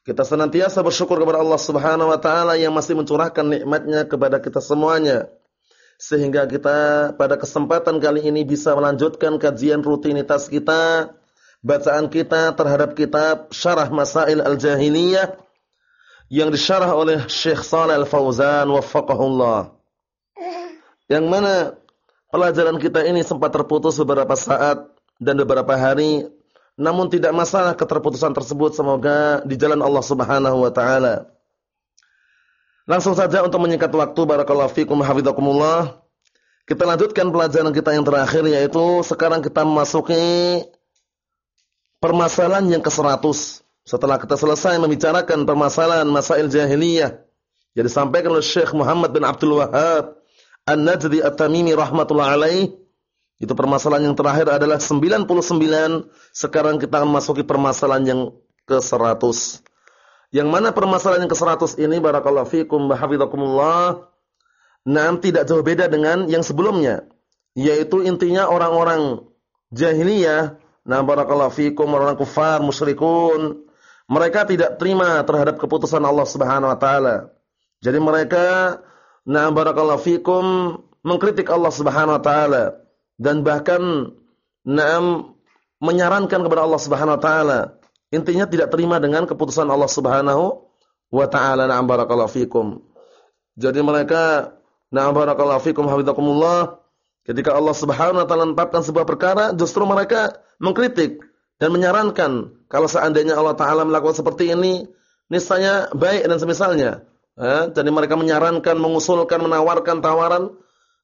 Kita senantiasa bersyukur kepada Allah Subhanahu wa taala yang masih mencurahkan nikmatnya kepada kita semuanya. Sehingga kita pada kesempatan kali ini bisa melanjutkan kajian rutinitas kita, bacaan kita terhadap kitab Syarah Masail Al-Jahiliyah yang disyarah oleh Syekh Shalih Al-Fauzan waffaqahullah. Yang mana pelajaran kita ini sempat terputus beberapa saat dan beberapa hari namun tidak masalah keterputusan tersebut semoga di jalan Allah Subhanahu wa taala. Langsung saja untuk menyingkat waktu barakallahu fikum hafizakumullah. Kita lanjutkan pelajaran kita yang terakhir yaitu sekarang kita memasuki permasalahan yang ke-100. Setelah kita selesai membicarakan permasalahan masail jahiliyah yang disampaikan oleh Syekh Muhammad bin Abdul Wahhab An-Najdi At-Tamimi rahmatullah alaih itu permasalahan yang terakhir adalah 99. Sekarang kita akan masuki permasalahan yang ke-100. Yang mana permasalahan yang ke-100 ini barakallahu fikum wa hafizakumullah. Nah, tidak jauh beda dengan yang sebelumnya. Yaitu intinya orang-orang jahiliyah, nah barakallahu fikum orang kufar, musyrikun, mereka tidak terima terhadap keputusan Allah Subhanahu wa taala. Jadi mereka nah barakallahu fikum mengkritik Allah Subhanahu wa taala dan bahkan naam menyarankan kepada Allah Subhanahu wa taala. Intinya tidak terima dengan keputusan Allah Subhanahu wa taala. Na'am barakallahu fikum. Jadi mereka na'am barakallahu fikum hafizakumullah ketika Allah Subhanahu wa taala menetapkan sebuah perkara justru mereka mengkritik dan menyarankan kalau seandainya Allah taala melakukan seperti ini niscaya baik dan semisalnya. Eh, jadi mereka menyarankan, mengusulkan, menawarkan tawaran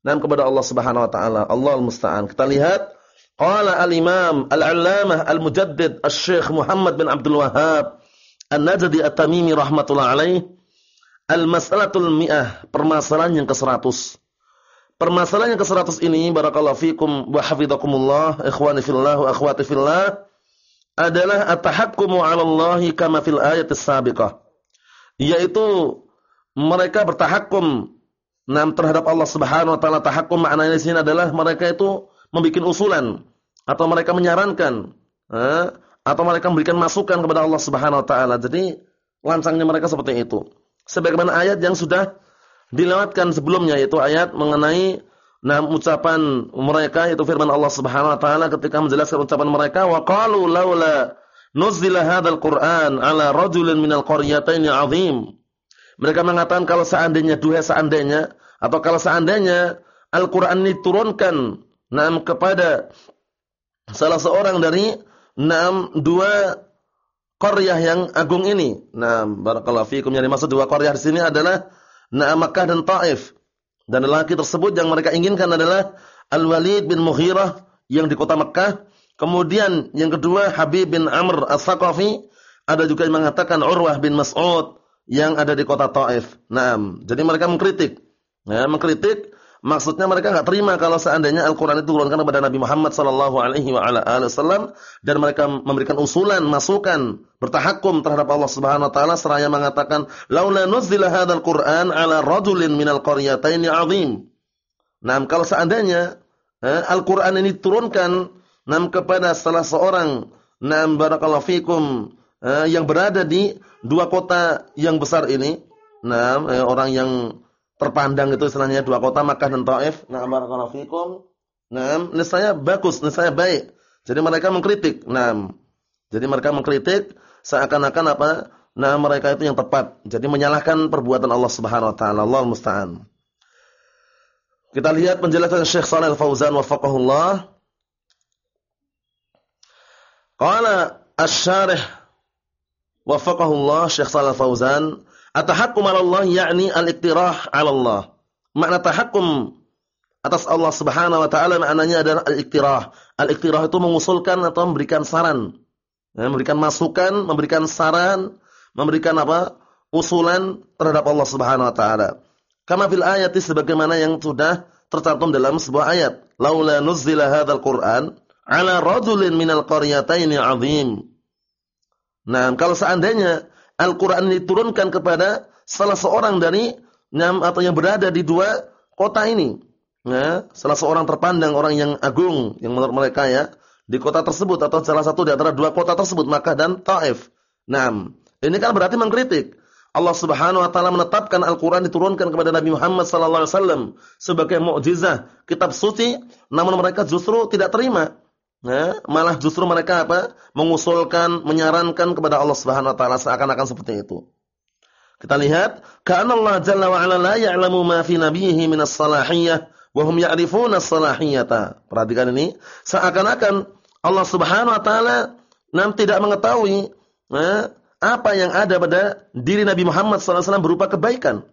Nam kepada Allah Subhanahu wa taala. Allah musta'an. Kita lihat qala al-Imam al-Allamah al-Mujaddid Asy-Syaikh Muhammad bin Abdul Wahhab An-Najdi At-Tamimi rahimatullah alaih Al-Mas'alatul Mi'ah, permasalahan yang ke-100. Permasalahan yang ke-100 ini barakallahu fikum wa hafizakumullah, ikhwani fillah wa akhwati fillah, adalah at-tahakkumu 'ala Allah kama fil ayat as-sabiqah. Yaitu mereka bertahakkum Nah, terhadap Allah Subhanahu wa taala tahakkum maknanya di sini adalah mereka itu membuat usulan atau mereka menyarankan atau mereka memberikan masukan kepada Allah Subhanahu wa taala. Jadi lancangnya mereka seperti itu. Sebagaimana ayat yang sudah dilewatkan sebelumnya yaitu ayat mengenai nah ucapan mereka yaitu firman Allah Subhanahu wa taala ketika menjelaskan ucapan mereka wa qalu laula nuzila hadzal Qur'an ala rajulin minal qaryataini 'azim mereka mengatakan kalau seandainya duha seandainya atau kalau seandainya Al-Qur'an ini turunkan nam kepada salah seorang dari enam dua qaryah yang agung ini. Nah, barakallahu fiikum yang dimaksud dua qaryah di sini adalah Naam Makkah dan Taif. Dan lelaki tersebut yang mereka inginkan adalah Al-Walid bin Mughirah yang di kota Makkah. Kemudian yang kedua Habib bin Amr As-Saqafi. Ada juga yang mengatakan Urwah bin Mas'ud yang ada di kota Taif. Naam. Jadi mereka mengkritik. Ya, mengkritik maksudnya mereka enggak terima kalau seandainya Al-Qur'an itu diturunkan kepada Nabi Muhammad sallallahu alaihi wasallam dan mereka memberikan usulan, masukan, bertahakum terhadap Allah Subhanahu wa taala seraya mengatakan laula nuzila hadzal Qur'an ala rajulin minal qaryataini 'azim. Nah, kalau seandainya eh, Al-Qur'an ini diturunkan nam kepada salah seorang nam barakallahu fikum eh, yang berada di dua kota yang besar ini, nah eh, orang yang terpandang itu istilahnya dua kota Makkah dan Taif. Nah, barakallahu fikum. Nah, niscaya bagus, niscaya baik. Jadi mereka mengkritik. Nah, jadi mereka mengkritik seakan-akan apa? Nah, mereka itu yang tepat. Jadi menyalahkan perbuatan Allah Subhanahu wa taala. Allah musta'an. Kita lihat penjelasan Syekh Shalih Al-Fauzan wafaqahullah. Qala asy-syarih wafaqahullah Syekh Shalal Fauzan, atahakkum 'ala Allah yakni al-iktirah 'ala Allah. Makna tahakkum atas Allah Subhanahu wa taala maknanya adalah al-iktirah. Al-iktirah itu mengusulkan atau memberikan saran. Ya, memberikan masukan, memberikan saran, memberikan apa? usulan terhadap Allah Subhanahu wa taala. Kama fil ayati sebagaimana yang sudah tercantum dalam sebuah ayat, laula nuzzila hadzal Qur'an ala rajulin minal qaryataini 'azim. Nah, kalau seandainya Al-Qur'an diturunkan kepada salah seorang dari atau yang berada di dua kota ini, ya, salah seorang terpandang orang yang agung yang menurut mereka ya di kota tersebut atau salah satu di antara dua kota tersebut Makkah dan Taif. Nah, ini kan berarti mengkritik. Allah Subhanahu wa taala menetapkan Al-Qur'an diturunkan kepada Nabi Muhammad sallallahu alaihi wasallam sebagai mukjizat, kitab suci, namun mereka justru tidak terima. Ya, malah justru mereka apa? mengusulkan, menyarankan kepada Allah Subhanahu wa taala seakan-akan seperti itu. Kita lihat, karena Allah Jalla wa Ala la ya'lamu ma fi nabiyhi min as-salahiyyah wa hum ya'rifuna as-salahiyyata. Perhatikan ini, seakan-akan Allah Subhanahu wa taala nam tidak mengetahui ya, apa yang ada pada diri Nabi Muhammad SAW berupa kebaikan.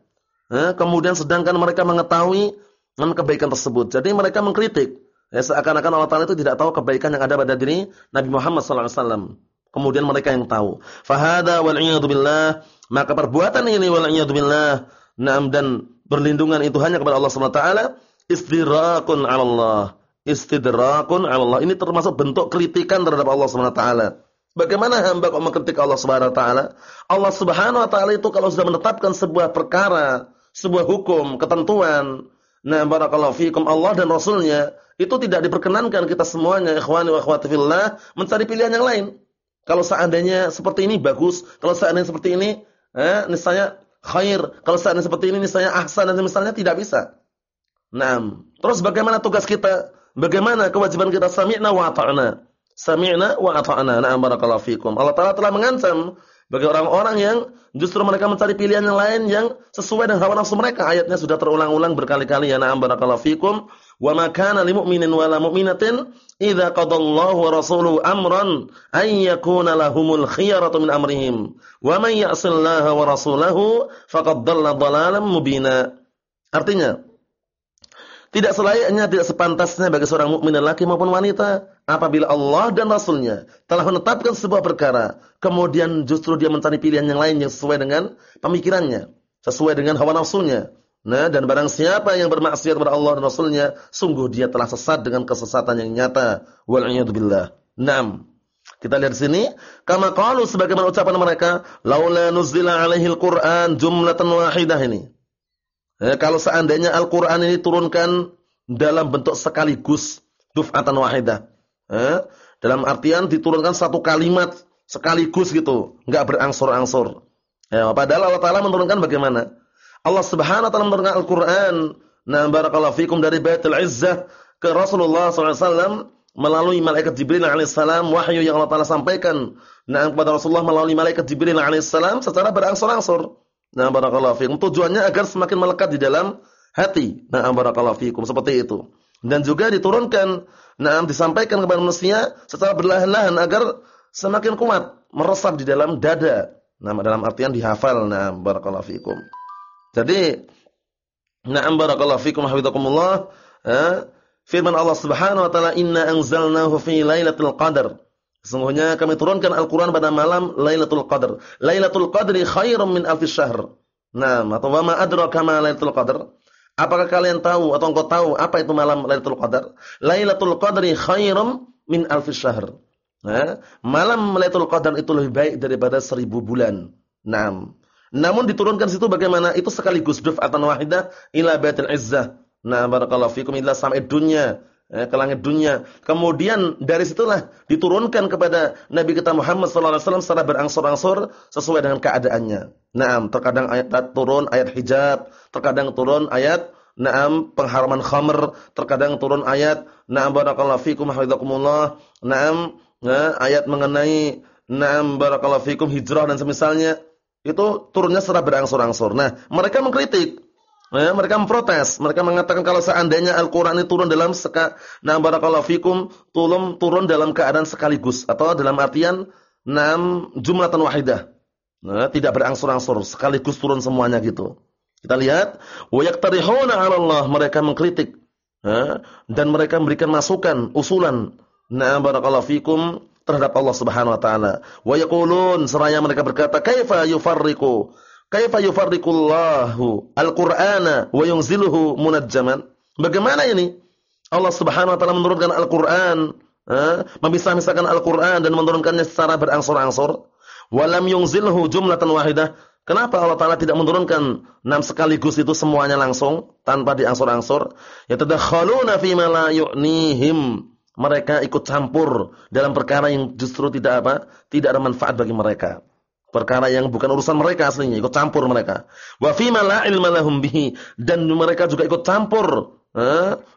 Ya, kemudian sedangkan mereka mengetahui kebaikan tersebut. Jadi mereka mengkritik. Ya, seakan-akan Allah Taala itu tidak tahu kebaikan yang ada pada diri Nabi Muhammad SAW. Kemudian mereka yang tahu. Fahada wal billah maka perbuatan ini wal'iyadzubillah na'am dan berlindungan itu hanya kepada Allah Subhanahu wa taala istidrakun 'ala Allah. Istidrakun 'ala Allah. Ini termasuk bentuk kritikan terhadap Allah Subhanahu wa taala. Bagaimana hamba kok mengkritik Allah Subhanahu wa taala? Allah Subhanahu wa taala itu kalau sudah menetapkan sebuah perkara, sebuah hukum, ketentuan, nah barakallahu fikum Allah dan Rasulnya, itu tidak diperkenankan kita semuanya ikhwani wa akhwati fillah mencari pilihan yang lain. Kalau seandainya seperti ini bagus, kalau seandainya seperti ini eh, niscaya khair. Kalau seandainya seperti ini niscaya ahsan dan misalnya tidak bisa. Nah, terus bagaimana tugas kita? Bagaimana kewajiban kita sami'na wa ata'na? Sami'na wa ata'na. Na'am barakallahu fikum. Allah Taala telah mengancam bagi orang-orang yang justru mereka mencari pilihan yang lain yang sesuai dengan hawa nafsu mereka. Ayatnya sudah terulang-ulang berkali-kali ya na'am barakallahu fikum. Wa ma kana lil mu'minin wa la mu'minatin idza qadallahu wa rasuluhu amran ay yakuna lahumul khiyaratu min amrihim wa man ya'sillaha wa rasulahu faqad dhalla dhalalan mubina artinya tidak selayaknya tidak sepantasnya bagi seorang mukmin laki maupun wanita apabila Allah dan Rasulnya telah menetapkan sebuah perkara kemudian justru dia mencari pilihan yang lain yang sesuai dengan pemikirannya sesuai dengan hawa nafsunya Nah, dan barang siapa yang bermaksiat kepada Allah dan Rasulnya, sungguh dia telah sesat dengan kesesatan yang nyata. Wal'iyadzubillah. Naam. Kita lihat sini, kama qalu sebagaimana ucapan mereka, laula nuzila alaihi al-Qur'an jumlatan wahidah ini. Eh, kalau seandainya Al-Qur'an ini turunkan dalam bentuk sekaligus, duf'atan wahidah. Eh, dalam artian diturunkan satu kalimat sekaligus gitu, enggak berangsur-angsur. Ya, padahal Allah Taala menurunkan bagaimana? Allah Subhanahu wa taala menurunkan Al-Qur'an. Nah, barakallahu fikum dari Baitul Izzah ke Rasulullah SAW melalui malaikat Jibril alaihissalam wahyu yang Allah taala sampaikan. Nah, kepada Rasulullah melalui malaikat Jibril alaihissalam secara berangsur-angsur. Nah, barakallahu fikum. Tujuannya agar semakin melekat di dalam hati. Nah, barakallahu fikum seperti itu. Dan juga diturunkan, nah disampaikan kepada manusia secara berlahan-lahan agar semakin kuat meresap di dalam dada. Nah, dalam artian dihafal. Nah, barakallahu fikum. Jadi na'am barakallahu fikum hafizakumullah firman Allah Subhanahu wa taala inna anzalnahu fi lailatul qadar Sesungguhnya kami turunkan Al-Qur'an pada malam Lailatul Qadar. Lailatul Qadri khairum min alfi syahr. Nah, atau wa ma adraka ma Lailatul Qadar? Apakah kalian tahu atau engkau tahu apa itu malam Lailatul Qadar? Lailatul Qadri khairum min alfi syahr. Nah, malam Lailatul Qadar itu lebih baik daripada seribu bulan. Nah, namun diturunkan situ bagaimana? Itu sekaligus duf'atan wahidah ila baitil izzah. Nah, barakallahu fikum ila sampai dunia, eh, ke langit dunia. Kemudian dari situlah diturunkan kepada Nabi kita Muhammad sallallahu alaihi secara berangsur-angsur sesuai dengan keadaannya. Naam, terkadang ayat turun ayat hijab, terkadang turun ayat Naam pengharaman khamr, terkadang turun ayat Naam barakallahu fikum hafizakumullah. Naam, nah, ayat mengenai Naam barakallahu fikum hijrah dan semisalnya itu turunnya secara berangsur-angsur. Nah, mereka mengkritik. Ya, mereka memprotes. Mereka mengatakan kalau seandainya Al-Qur'an ini turun dalam seka nah barakallahu fikum, turun turun dalam keadaan sekaligus atau dalam artian enam jumlatan wahidah. Nah, tidak berangsur-angsur, sekaligus turun semuanya gitu. Kita lihat, wa yaqtarihuna 'ala Allah, mereka mengkritik. Ya, dan mereka memberikan masukan, usulan. Nah, barakallahu fikum terhadap Allah Subhanahu wa taala. Wa seraya mereka berkata, "Kaifa yufarriqu? Kaifa yufarriqullahu al-Qur'ana wa yunziluhu munajjaman? Bagaimana ini? Allah Subhanahu wa taala menurunkan Al-Qur'an, eh, memisah-misahkan Al-Qur'an dan menurunkannya secara berangsur-angsur. Walam yunzilhu jumlatan wahidah. Kenapa Allah Ta'ala tidak menurunkan enam sekaligus itu semuanya langsung tanpa diangsur-angsur? Ya tadakhaluna fi ma la yu'nihim. Mereka ikut campur dalam perkara yang justru tidak apa? Tidak ada manfaat bagi mereka. Perkara yang bukan urusan mereka aslinya, ikut campur mereka. Wa fi la ilma lahum bihi dan mereka juga ikut campur.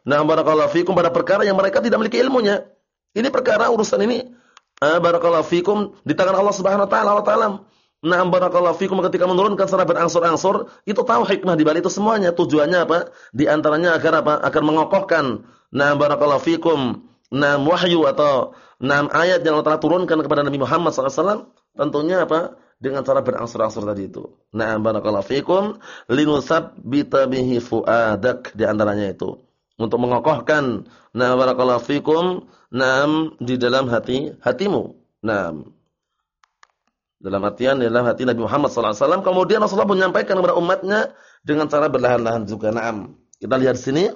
Nah, barakallahu fikum pada perkara yang mereka tidak memiliki ilmunya. Ini perkara urusan ini Ah, barakallahu fikum di tangan Allah Subhanahu wa taala. Allah taala Nah, barakallahu fikum ketika menurunkan secara berangsur-angsur, itu tahu hikmah di balik itu semuanya. Tujuannya apa? Di antaranya agar apa? Agar mengokohkan nah barakallahu fikum nah wahyu atau nah ayat yang Allah telah turunkan kepada Nabi Muhammad SAW tentunya apa? Dengan cara berangsur-angsur tadi itu. Nah, barakallahu fikum linusabbita bihi fuadak di antaranya itu. Untuk mengokohkan nah barakallahu fikum Naam di dalam hati hatimu. Naam. Dalam artian dalam hati Nabi Muhammad SAW. Kemudian Rasulullah menyampaikan kepada umatnya dengan cara berlahan-lahan juga. Naam. Kita lihat sini.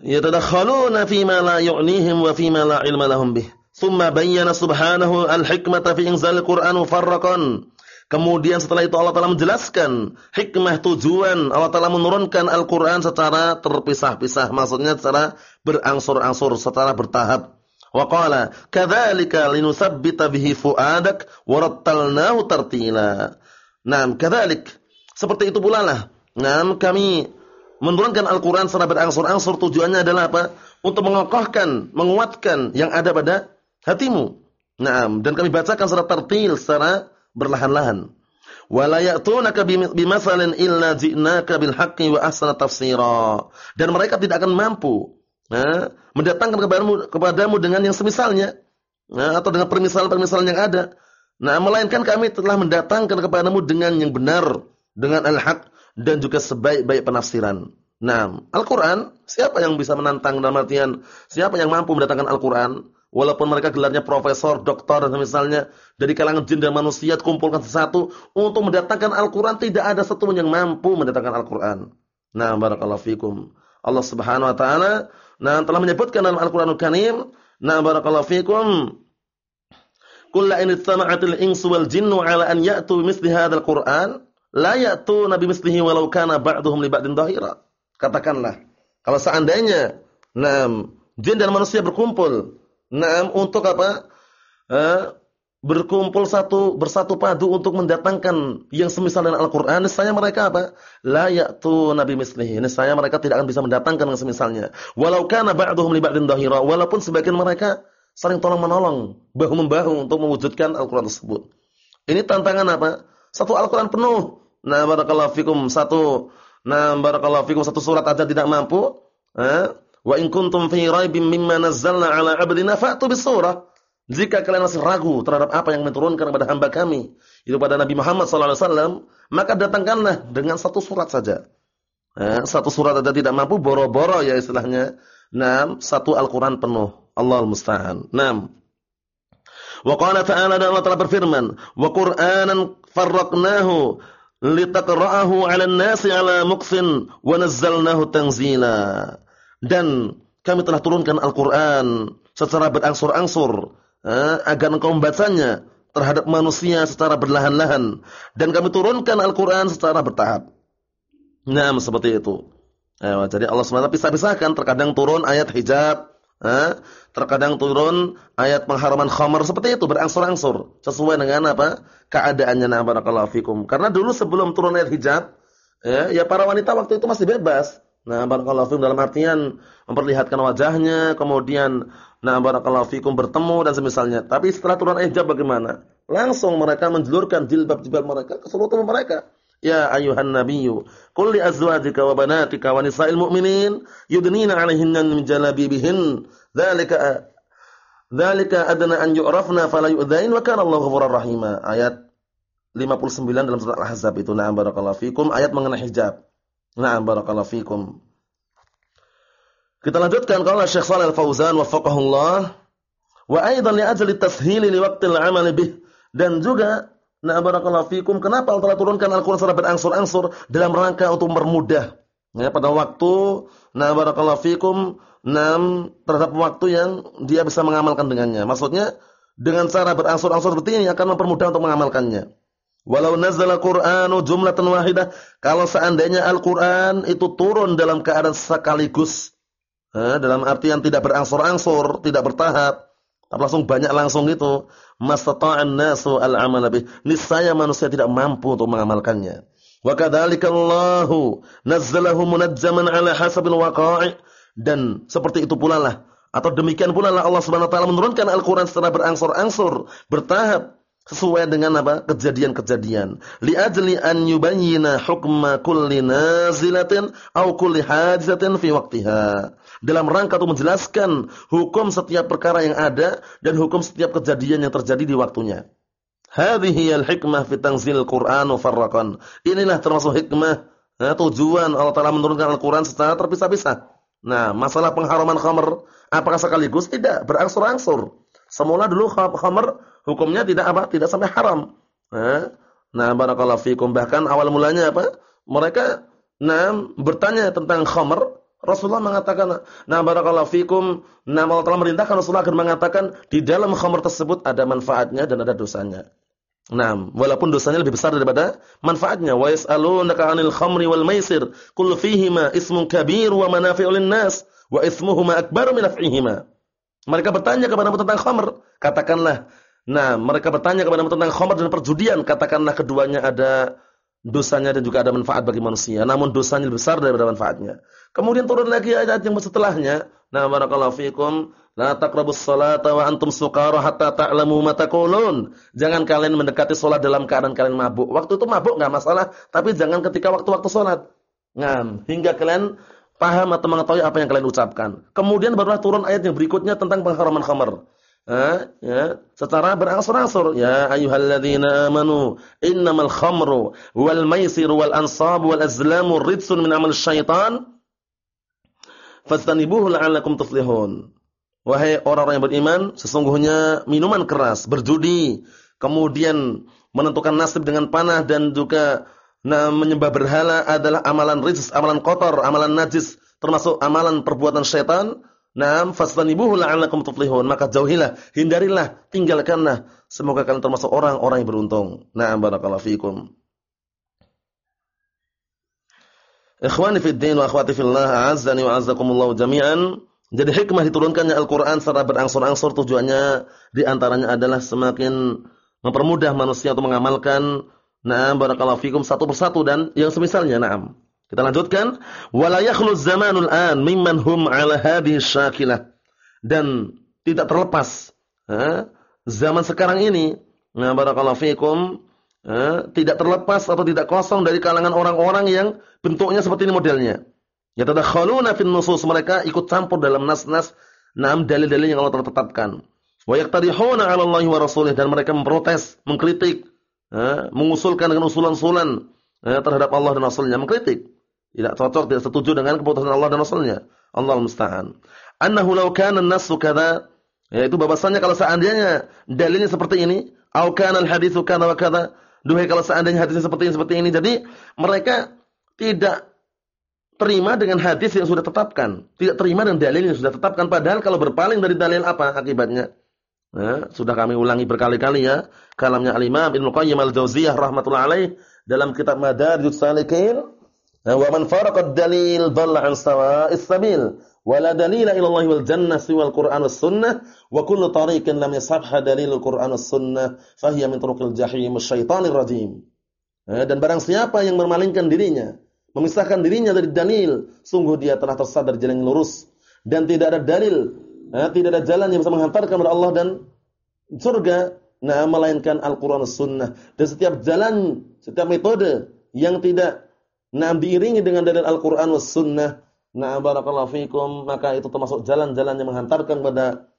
Yatadakhaluna fima la yu'nihim wa fima la ilma lahum bih. Thumma bayyana subhanahu al-hikmata fi inzal Qur'an mufarraqan. Kemudian setelah itu Allah Ta'ala menjelaskan hikmah tujuan Allah Ta'ala menurunkan Al-Quran secara terpisah-pisah. Maksudnya secara berangsur-angsur, secara bertahap. Wa qala kadzalika linusabbita bihi fuadak wa rattalnahu tartila. Naam, kadzalik. Seperti itu pula lah. Naam, kami menurunkan Al-Quran secara berangsur-angsur tujuannya adalah apa? Untuk mengokohkan, menguatkan yang ada pada hatimu. Naam, dan kami bacakan secara tertil, secara berlahan-lahan. Wala ya'tunaka illa ji'naka bil haqqi wa ahsana tafsira. Dan mereka tidak akan mampu nah, mendatangkan kepadamu, kepadamu dengan yang semisalnya nah, atau dengan permisalan-permisalan yang ada. Nah, melainkan kami telah mendatangkan kepadamu dengan yang benar, dengan al-haq dan juga sebaik-baik penafsiran. Nah, Al-Quran, siapa yang bisa menantang dalam artian, siapa yang mampu mendatangkan Al-Quran? Walaupun mereka gelarnya profesor, doktor dan misalnya dari kalangan jin dan manusia kumpulkan sesuatu untuk mendatangkan Al-Qur'an tidak ada satu yang mampu mendatangkan Al-Qur'an. Nah, barakallahu fikum. Allah Subhanahu wa taala nah telah menyebutkan dalam Al-Qur'anul Karim, nah barakallahu fikum Kullu in ittama'atil insu wal jinnu 'ala an ya'tu misli hadzal Qur'an la ya'tuna bimithlihi walau kana ba'duhum li ba'din dhahira. Katakanlah, kalau seandainya nah jin dan manusia berkumpul Naam untuk apa? Eh, berkumpul satu bersatu padu untuk mendatangkan yang semisal dengan Al-Qur'an, saya mereka apa? La ya'tu nabi mislihi. Saya mereka tidak akan bisa mendatangkan yang semisalnya. Walau kana ba'duhum li ba'din dhahira, walaupun sebagian mereka saling tolong-menolong, bahu-membahu untuk mewujudkan Al-Qur'an tersebut. Ini tantangan apa? Satu Al-Qur'an penuh. Nah, barakallahu fikum satu Nah, barakallahu fikum satu surat aja tidak mampu. Eh? Wa in kuntum fi raibim mimma nazzalna ala 'abdina fa'tu bisurah. Jika kalian masih ragu terhadap apa yang diturunkan kepada hamba kami, itu pada Nabi Muhammad sallallahu alaihi wasallam, maka datangkanlah dengan satu surat saja. Eh, satu surat saja tidak mampu boro-boro ya istilahnya. Naam, satu Al-Qur'an penuh. Allah musta'an. Naam. Wa qala ta'ala dan Allah telah berfirman, "Wa Qur'anan farraqnahu litaqra'ahu 'alan nasi 'ala muqsin wa nazzalnahu tanzila." Dan kami telah turunkan Al-Qur'an secara berangsur-angsur eh, agar engkau membacanya terhadap manusia secara berlahan-lahan dan kami turunkan Al-Qur'an secara bertahap. Nah, seperti itu. Eh, jadi Allah SWT pisah-pisahkan terkadang turun ayat hijab, eh, terkadang turun ayat pengharaman khamar seperti itu berangsur-angsur sesuai dengan apa? keadaannya na barakallahu fikum. Karena dulu sebelum turun ayat hijab, ya, ya para wanita waktu itu masih bebas Nah, barakallahu fikum dalam artian memperlihatkan wajahnya, kemudian nah barakallahu fikum bertemu dan semisalnya. Tapi setelah turun hijab bagaimana? Langsung mereka menjelurkan jilbab-jilbab mereka ke seluruh tubuh mereka. Ya ayuhan nabiyyu, qul li azwajika wa banatika wa nisa'il mu'minin yudnina 'alaihinna min jalabibihin. Dzalika dzalika adna an yu'rafna fala yu'dzain wa kana Allahu ghafurur rahima. Ayat 59 dalam surat Al-Ahzab itu. Na'am barakallahu fikum ayat mengenai hijab. Na'am barakallahu fikum. Kita lanjutkan kalau Syekh Shalal Al-Fauzan wafaqahullah wa aidan li ajli tashhil li waqtil amal bih dan juga Nah, barakallahu fikum. Kenapa Allah turunkan Al-Qur'an secara berangsur-angsur dalam rangka untuk mempermudah ya pada waktu nah barakallahu fikum nam terhadap waktu yang dia bisa mengamalkan dengannya. Maksudnya dengan cara berangsur-angsur seperti ini akan mempermudah untuk mengamalkannya. Walau nazala Qur'anu jumlatan wahidah, kalau seandainya Al-Qur'an itu turun dalam keadaan sekaligus, eh, dalam artian tidak berangsur-angsur, tidak bertahap, langsung banyak langsung gitu, mastata'an nasu al-amal bih. Niscaya manusia tidak mampu untuk mengamalkannya. Wa kadzalika Allahu nazzalahu munajjaman ala hasabil waqa'i dan seperti itu pula lah atau demikian pula lah Allah taala menurunkan Al-Qur'an secara berangsur-angsur, bertahap sesuai dengan apa? kejadian-kejadian. Li ajli an yubayyina hukma kulli nazilatin aw kulli hadisatin fi waqtiha dalam rangka untuk menjelaskan hukum setiap perkara yang ada dan hukum setiap kejadian yang terjadi di waktunya. Hadhihi al-hikmah fi tanzil Qur'an farraqan. Inilah termasuk hikmah ya, tujuan Allah Taala menurunkan Al-Qur'an secara terpisah-pisah. Nah, masalah pengharaman khamr apakah sekaligus? Tidak, berangsur-angsur. Semula dulu khamr hukumnya tidak apa? Tidak sampai haram. Nah, barakallahu fikum bahkan awal mulanya apa? Mereka nah bertanya tentang khamr Rasulullah mengatakan, "Nah barakallahu fikum." Nah Allah telah merintahkan Rasulullah akan mengatakan di dalam khamr tersebut ada manfaatnya dan ada dosanya. Nah, walaupun dosanya lebih besar daripada manfaatnya. Wa yas'alunaka 'anil khamri wal maisir, qul fihima ismun kabir wa manafi'u lin-nas wa ismuhuma akbaru min naf'ihima. Mereka bertanya kepadamu tentang khamr, katakanlah, nah, mereka bertanya kepadamu tentang khamr dan perjudian, katakanlah keduanya ada dosanya dan juga ada manfaat bagi manusia. Namun dosanya lebih besar daripada manfaatnya. Kemudian turun lagi ayat yang setelahnya. Nah, barakallahu fikum, la taqrabus salata wa antum sukara hatta ta'lamu ma taqulun. Jangan kalian mendekati salat dalam keadaan kalian mabuk. Waktu itu mabuk enggak masalah, tapi jangan ketika waktu-waktu salat. Nah, hingga kalian paham atau mengetahui apa yang kalian ucapkan. Kemudian barulah turun ayat yang berikutnya tentang pengharaman khamar ya, secara berangsur-angsur. Ya ayyuhalladzina amanu innamal khamru wal maisiru wal ansabu wal azlamu ridsun min amal syaitan. Fastanibuhu la'allakum tuflihun. Wahai orang-orang yang beriman sesungguhnya minuman keras berjudi kemudian menentukan nasib dengan panah dan juga nah, menyembah berhala adalah amalan rijs amalan kotor amalan najis termasuk amalan perbuatan syaitan Naam fastanibuhu la'allakum tuflihun. Maka jauhilah, hindarilah, tinggalkanlah. Semoga kalian termasuk orang-orang yang beruntung. Naam barakallahu fikum. Ikhwani fid din wa akhwati fillah, a'azzani wa a'azzakumullah jami'an. Jadi hikmah diturunkannya Al-Qur'an secara berangsur-angsur tujuannya di antaranya adalah semakin mempermudah manusia untuk mengamalkan na'am barakallahu fikum satu persatu dan yang semisalnya na'am. Kita lanjutkan, wala yakhlu zamanul an mimman hum ala hadhihi syakilah. Dan tidak terlepas ha, zaman sekarang ini, nah barakallahu fikum, ha, tidak terlepas atau tidak kosong dari kalangan orang-orang yang bentuknya seperti ini modelnya. Ya tadakhaluna fin nusus mereka ikut campur dalam nas-nas enam dalil-dalil yang Allah telah tetapkan. Wa yaqtarihuna 'ala Allah wa rasulih dan mereka memprotes, mengkritik, ha, mengusulkan dengan usulan-usulan terhadap Allah dan Rasulnya, mengkritik. Tidak cocok, tidak setuju dengan keputusan Allah dan Rasulnya. Allah musta'an. Annahu law kana an-nassu kadza, yaitu bahwasanya kalau seandainya dalilnya seperti ini, au kana al-haditsu kana wa kadza, duhai kalau seandainya hadisnya seperti ini seperti ini. Jadi mereka tidak terima dengan hadis yang sudah tetapkan, tidak terima dengan dalil yang sudah tetapkan padahal kalau berpaling dari dalil apa akibatnya? Nah, sudah kami ulangi berkali-kali ya, kalamnya Al-Imam Ibnu Qayyim Al-Jauziyah rahimatullah alaih dalam kitab Madarijus Salikin Wa man faraqa dalil dhalla an sawa'is sabil. Wa la dalila ila Allah wal jannah siwal Qur'an was sunnah wa kullu tariqin lam yasabha dalilul Qur'an was sunnah fahiya min turuqil jahim syaitanir rajim. Dan barang siapa yang memalingkan dirinya, memisahkan dirinya dari dalil, sungguh dia telah tersesat dari jalan yang lurus dan tidak ada dalil, tidak ada jalan yang bisa menghantarkan kepada Allah dan surga, nah melainkan Al-Qur'an sunnah. Dan setiap jalan, setiap metode yang tidak Nah, diiringi dengan dalil Al-Qur'an was sunnah. Nah, barakallahu fikum, maka itu termasuk jalan-jalan yang menghantarkan kepada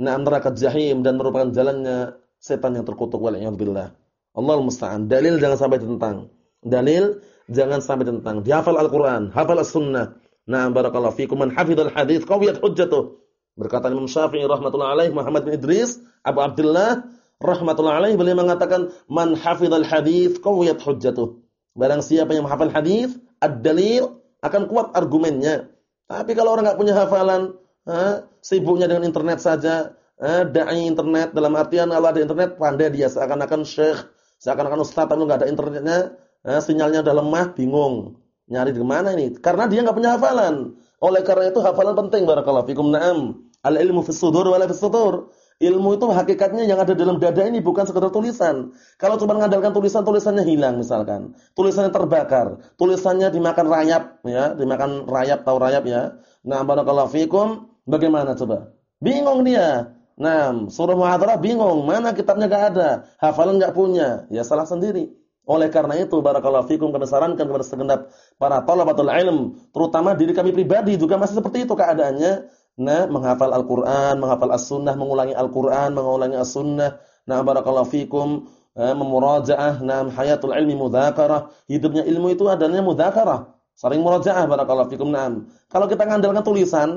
nah neraka jahim dan merupakan jalannya setan yang terkutuk wal billah. Allahul musta'an. Dalil jangan sampai tentang. Dalil jangan sampai tentang. Dihafal Al-Qur'an, hafal as-sunnah. Nah, barakallahu fikum man hafizal hadits qawiyat hujjatuh. Berkata Imam Syafi'i rahmatullah alaih Muhammad bin Idris, Abu Abdullah rahmatullah alaih beliau mengatakan man hafizal hadis qawiyat hujjatuh. Barang siapa yang menghafal hadis, ad-dalil akan kuat argumennya. Tapi kalau orang nggak punya hafalan, ha, sibuknya dengan internet saja, ha, internet dalam artian kalau ada internet pandai dia seakan-akan syekh, seakan-akan ustaz tapi nggak ada internetnya, ha, sinyalnya udah lemah, bingung. Nyari di mana ini? Karena dia nggak punya hafalan. Oleh karena itu hafalan penting barakallahu fikum. Naam. Al ilmu fis sudur wala fis sudur. Ilmu itu hakikatnya yang ada dalam dada ini bukan sekedar tulisan. Kalau cuma mengandalkan tulisan, tulisannya hilang misalkan. Tulisannya terbakar, tulisannya dimakan rayap ya, dimakan rayap tahu rayap ya. Nah, barakallahu fikum, bagaimana coba? Bingung dia. Nah, suruh muhadarah bingung, mana kitabnya enggak ada, hafalan enggak punya, ya salah sendiri. Oleh karena itu barakallahu fikum kami sarankan kepada segenap para talabatul ilm, terutama diri kami pribadi juga masih seperti itu keadaannya Nah, menghafal Al-Qur'an, menghafal As-Sunnah, mengulangi Al-Qur'an, mengulangi As-Sunnah. Nah, barakallahu fikum, eh, memurajaah, nah hayatul ilmi mudzakarah. Hidupnya ilmu itu adanya mudzakarah. Sering murajaah barakallahu fikum. Nah, kalau kita ngandalkan tulisan,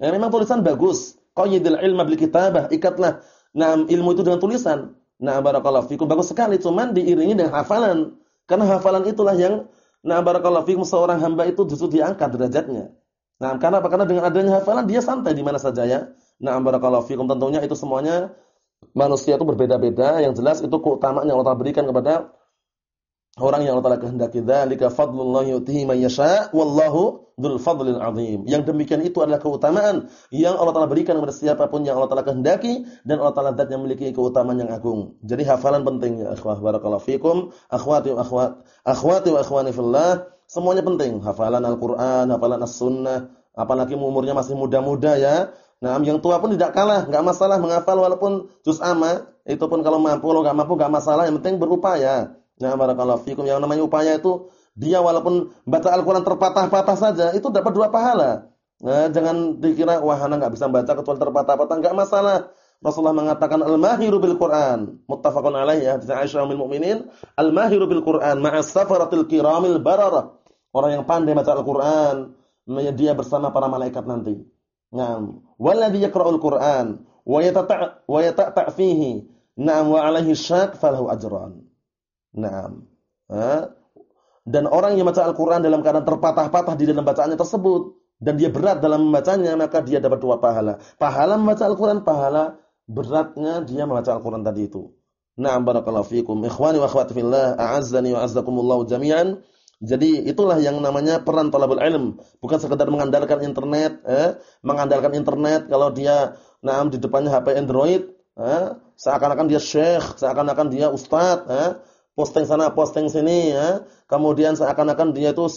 ya memang tulisan bagus. Qayyidul ilma bil kitabah, ikatlah nah ilmu itu dengan tulisan. Nah, barakallahu fikum bagus sekali, cuman diiringi dengan hafalan. Karena hafalan itulah yang nah barakallahu fikum seorang hamba itu justru diangkat derajatnya. Nah, karena apa? Karena dengan adanya hafalan dia santai di mana saja ya. Nah, barakallahu fikum tentunya itu semuanya manusia itu berbeda-beda. Yang jelas itu keutamaan yang Allah berikan kepada orang yang Allah kehendaki. Dzalika fadlullah yu'tihi man yasha' wallahu dzul fadlil 'adzim. Yang demikian itu adalah keutamaan yang Allah Taala berikan kepada siapa pun yang Allah Taala kehendaki dan Allah Taala yang memiliki keutamaan yang agung. Jadi hafalan penting ya ikhwah barakallahu fikum, akhwati wa akhwat, akhwati wa akhwani fillah. Semuanya penting, hafalan Al-Qur'an, hafalan As-Sunnah, apalagi umurnya masih muda-muda ya. Nah, yang tua pun tidak kalah, enggak masalah menghafal walaupun juz amma, itu pun kalau mampu, kalau enggak mampu enggak masalah, yang penting berupaya. Nah, barakallahu fikum. Yang namanya upaya itu dia walaupun baca Al-Qur'an terpatah-patah saja, itu dapat dua pahala. Nah, jangan dikira wah ana enggak bisa baca kecuali terpatah-patah, enggak masalah. Rasulullah mengatakan al-mahiru bil Qur'an, muttafaqun alaih ya, hadis Aisyah ummul mukminin, al-mahiru bil Qur'an ma'as safaratil kiramil bararah. Orang yang pandai baca Al-Qur'an, dia bersama para malaikat nanti. Naam, walladzi yaqra'ul Qur'an wa yatata' wa yatata' fihi, na'am wa 'alaihi syak falahu ajran. Naam. Dan orang yang baca Al-Qur'an dalam keadaan terpatah-patah di dalam bacaannya tersebut dan dia berat dalam membacanya, maka dia dapat dua pahala. Pahala membaca Al-Qur'an, pahala beratnya dia membaca Al-Qur'an tadi itu. Na'am barakallahu fikum. Ikhwani wa akhwati fillah, a'azzani wa azzakumullah jami'an. Jadi itulah yang namanya peran talabul ilm, bukan sekedar mengandalkan internet, eh, mengandalkan internet kalau dia naam di depannya HP Android, eh, seakan-akan dia syekh, seakan-akan dia ustaz, eh, posting sana, posting sini, eh, kemudian seakan-akan dia itu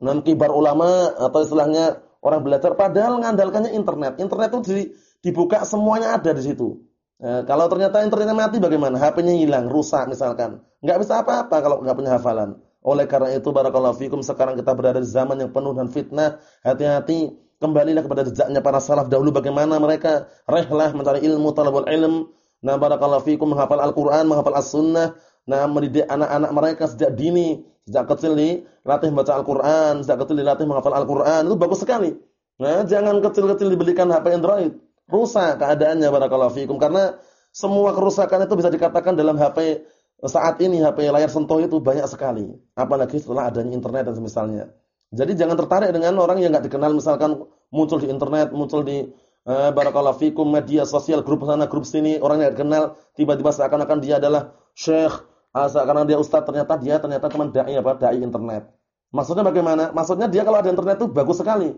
nam kibar ulama atau istilahnya orang belajar padahal mengandalkannya internet. Internet itu di, dibuka semuanya ada di situ. Eh, kalau ternyata internetnya mati bagaimana? HP-nya hilang, rusak misalkan. Enggak bisa apa-apa kalau enggak punya hafalan. Oleh karena itu barakallahu fikum sekarang kita berada di zaman yang penuh dengan fitnah. Hati-hati, kembalilah kepada jejaknya para salaf dahulu bagaimana mereka rehlah mencari ilmu, talabul ilm. Nah, barakallahu fikum menghafal Al-Qur'an, menghafal As-Sunnah, nah mendidik anak-anak mereka sejak dini, sejak kecil nih latih baca Al-Qur'an, sejak kecil dilatih menghafal Al-Qur'an. Itu bagus sekali. Nah, jangan kecil-kecil dibelikan HP Android. Rusak keadaannya barakallahu fikum karena semua kerusakan itu bisa dikatakan dalam HP saat ini HP layar sentuh itu banyak sekali, apalagi setelah adanya internet dan semisalnya. Jadi jangan tertarik dengan orang yang nggak dikenal misalkan muncul di internet, muncul di eh, barakallahu fikum media sosial grup sana grup sini orang yang dikenal tiba-tiba seakan-akan dia adalah syekh, ah, seakan-akan dia ustaz ternyata dia ternyata teman dai apa dai internet. Maksudnya bagaimana? Maksudnya dia kalau ada internet itu bagus sekali.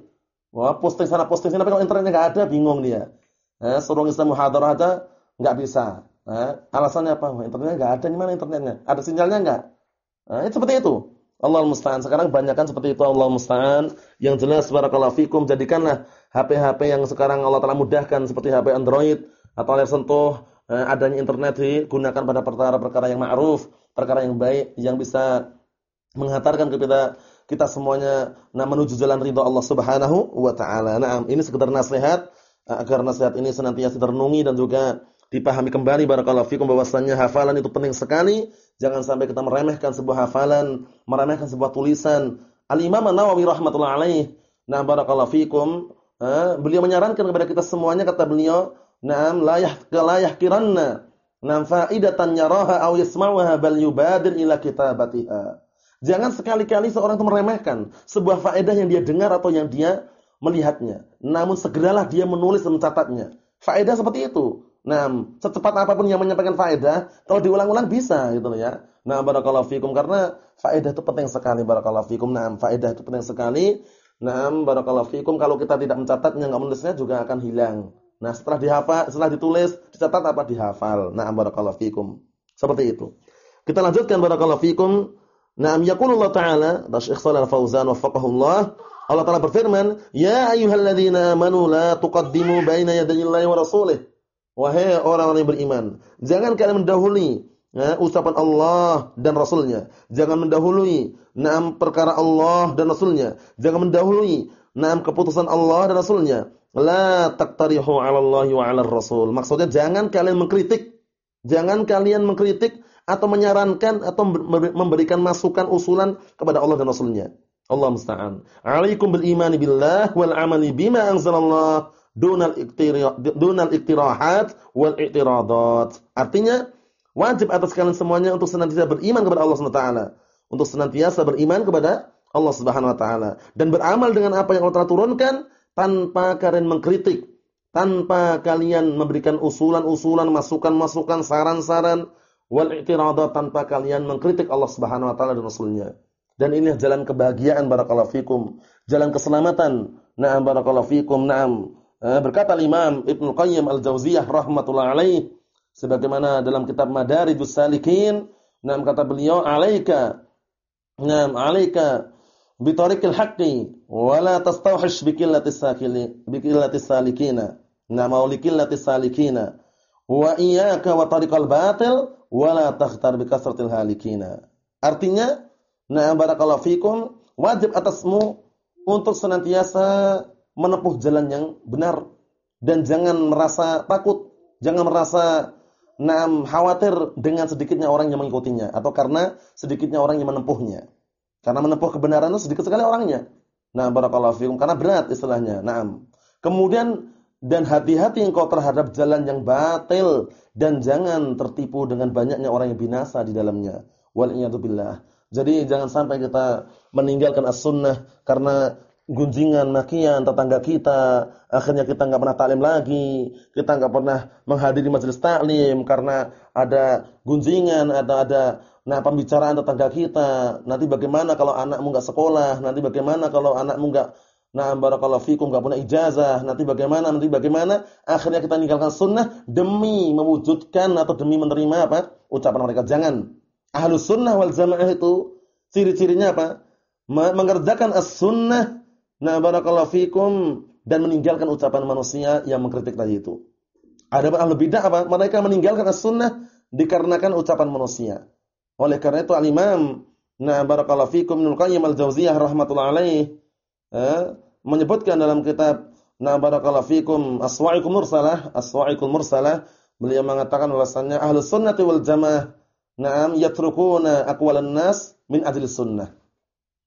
Wah, posting sana posting sini tapi kalau internetnya nggak ada bingung dia. Eh, suruh ngisi muhadarah aja nggak bisa. Nah, alasannya apa? Internetnya enggak ada. Gimana internetnya? Ada sinyalnya enggak? Nah, itu seperti itu. Allah musta'an. Sekarang banyakkan seperti itu Allah musta'an. Yang jelas barakallahu fikum jadikanlah HP-HP yang sekarang Allah telah mudahkan seperti HP Android atau layar sentuh eh, adanya internet digunakan pada perkara-perkara yang ma'ruf, perkara yang baik yang bisa menghantarkan kepada kita semuanya nah menuju jalan ridha Allah Subhanahu wa taala. Nah, ini sekedar nasihat agar nasihat ini senantiasa terenungi dan juga dipahami kembali barakallahu fikum bahwasannya hafalan itu penting sekali. Jangan sampai kita meremehkan sebuah hafalan, meremehkan sebuah tulisan. Al-Imam An-Nawawi rahmatullah alaih, nah barakallahu fikum, beliau menyarankan kepada kita semuanya kata beliau, "Na'am la yahqa la yahqiranna Nam faidatan yaraha aw yasma'uha bal yubadir ila kitabatiha. Jangan sekali-kali seorang itu meremehkan sebuah faedah yang dia dengar atau yang dia melihatnya. Namun segeralah dia menulis dan mencatatnya. Faedah seperti itu. Nah, secepat apa pun yang menyampaikan faedah, kalau diulang-ulang bisa gitu ya. Nah, barakallahu fikum karena faedah itu penting sekali barakallahu fikum. Nah, faedah itu penting sekali. Nah, barakallahu fikum kalau kita tidak mencatatnya, enggak menulisnya juga akan hilang. Nah, setelah dihafal, setelah ditulis, dicatat apa dihafal. Nah, barakallahu fikum. Seperti itu. Kita lanjutkan barakallahu fikum. Naam yaqulullah ta'ala, Syekh Shalal Fauzan wafaqahullah, Allah Ta'ala berfirman, "Ya ayyuhalladzina amanu la tuqaddimu baina yadayillahi wa rasulih." Wahai orang-orang yang beriman, jangan kalian mendahului ya, ucapan Allah dan Rasulnya. Jangan mendahului naam perkara Allah dan Rasulnya. Jangan mendahului naam keputusan Allah dan Rasulnya. La taqtarihu 'ala Allah wa 'ala Rasul. Maksudnya jangan kalian mengkritik, jangan kalian mengkritik atau menyarankan atau memberikan masukan usulan kepada Allah dan Rasulnya. Allah musta'an. Alaikum bil imani billah wal amali bima anzalallah dunal dunal iktirahat wal i'tiradat. Artinya wajib atas kalian semuanya untuk senantiasa beriman kepada Allah Subhanahu wa taala, untuk senantiasa beriman kepada Allah Subhanahu wa taala dan beramal dengan apa yang Allah telah turunkan tanpa kalian mengkritik, tanpa kalian memberikan usulan-usulan, masukan-masukan, saran-saran wal i'tiradat tanpa kalian mengkritik Allah Subhanahu wa taala dan rasulnya. Dan ini jalan kebahagiaan barakallahu fikum, jalan keselamatan. Na'am barakallahu fikum, na'am Eh, berkata Imam Ibnu Qayyim Al-Jauziyah rahmatullah alaih sebagaimana dalam kitab Madarijus Salikin, nam kata beliau alaika nam alaika bi tariqil haqqi wa la tastawhish bi qillatis sakili bi qillatis salikina. Nam maulikillatis salikina. Wa iyyaka wa tariqal batil wa la takhtar bi kasratil halikina. Artinya, na barakallahu fikum, wajib atasmu untuk senantiasa menempuh jalan yang benar dan jangan merasa takut, jangan merasa nam khawatir dengan sedikitnya orang yang mengikutinya atau karena sedikitnya orang yang menempuhnya. Karena menempuh kebenaran itu sedikit sekali orangnya. Nah, barakallahu fikum karena berat istilahnya. Naam. Kemudian dan hati-hati engkau terhadap jalan yang batil dan jangan tertipu dengan banyaknya orang yang binasa di dalamnya. Wal billah. Jadi jangan sampai kita meninggalkan as-sunnah karena gunjingan, makian tetangga kita, akhirnya kita nggak pernah taklim lagi, kita nggak pernah menghadiri majelis taklim karena ada gunjingan, atau ada nah pembicaraan tetangga kita. Nanti bagaimana kalau anakmu nggak sekolah? Nanti bagaimana kalau anakmu nggak Nah, barakallahu fikum nggak punya ijazah, nanti bagaimana? Nanti bagaimana? Akhirnya kita meninggalkan sunnah demi mewujudkan atau demi menerima apa? ucapan mereka. Jangan. Ahlus sunnah wal jamaah itu ciri-cirinya apa? Mengerjakan as-sunnah Nah, barakallahu fikum dan meninggalkan ucapan manusia yang mengkritik tadi itu. Ada ahlu bidah apa? Mereka meninggalkan as-sunnah dikarenakan ucapan manusia. Oleh karena itu al-Imam Nah, barakallahu fikum Ibnu Qayyim al-Jauziyah rahimatullah alaih eh, menyebutkan dalam kitab Nah, barakallahu fikum Aswa'ikum Mursalah, Aswa'ikum Mursalah, beliau mengatakan bahwasannya ahlu sunnati wal jamaah na'am yatrukuna aqwalan nas min ajli sunnah.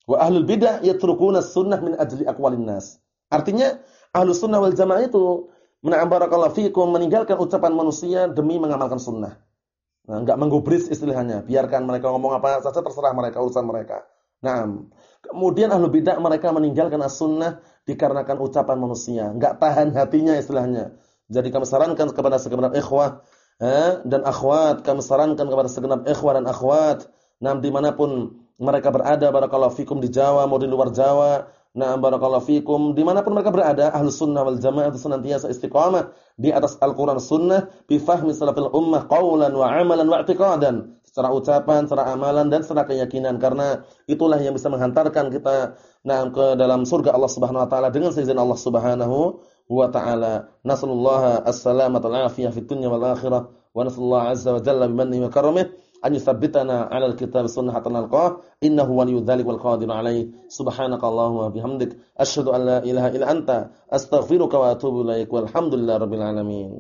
Wa ahlul bidah yatrukuna sunnah min ajli aqwalin nas. Artinya ahlu sunnah wal jamaah itu mena'am barakallahu fikum meninggalkan ucapan manusia demi mengamalkan sunnah. Nah, enggak menggubris istilahnya. Biarkan mereka ngomong apa saja terserah mereka urusan mereka. Nah, kemudian ahlu bidah mereka meninggalkan as-sunnah dikarenakan ucapan manusia, enggak tahan hatinya istilahnya. Jadi kami sarankan kepada segenap ikhwah eh, dan akhwat, kami sarankan kepada segenap ikhwah dan akhwat, nah di mana pun mereka berada barakallahu fikum di Jawa maupun di luar Jawa. Na'am barakallahu fikum di mana pun mereka berada ahlus sunnah wal jamaah itu senantiasa istiqamah di atas Al-Qur'an sunnah bi fahmi salafil ummah qaulan wa amalan wa i'tiqadan secara ucapan, secara amalan dan secara keyakinan karena itulah yang bisa menghantarkan kita nah ke dalam surga Allah Subhanahu wa taala dengan seizin Allah Subhanahu wa taala. Nasallallahu as-salamata wal afiyah fid dunya wal akhirah wa nasallahu azza wa jalla bimannihi wa karamih an yuthabbitana 'ala al-kitab sunnah hatta nalqah innahu waliyyu dzalik wal qadiru 'alaihi subhanakallahumma bihamdik asyhadu an la ilaha illa anta astaghfiruka wa atubu ilaik walhamdulillahi rabbil alamin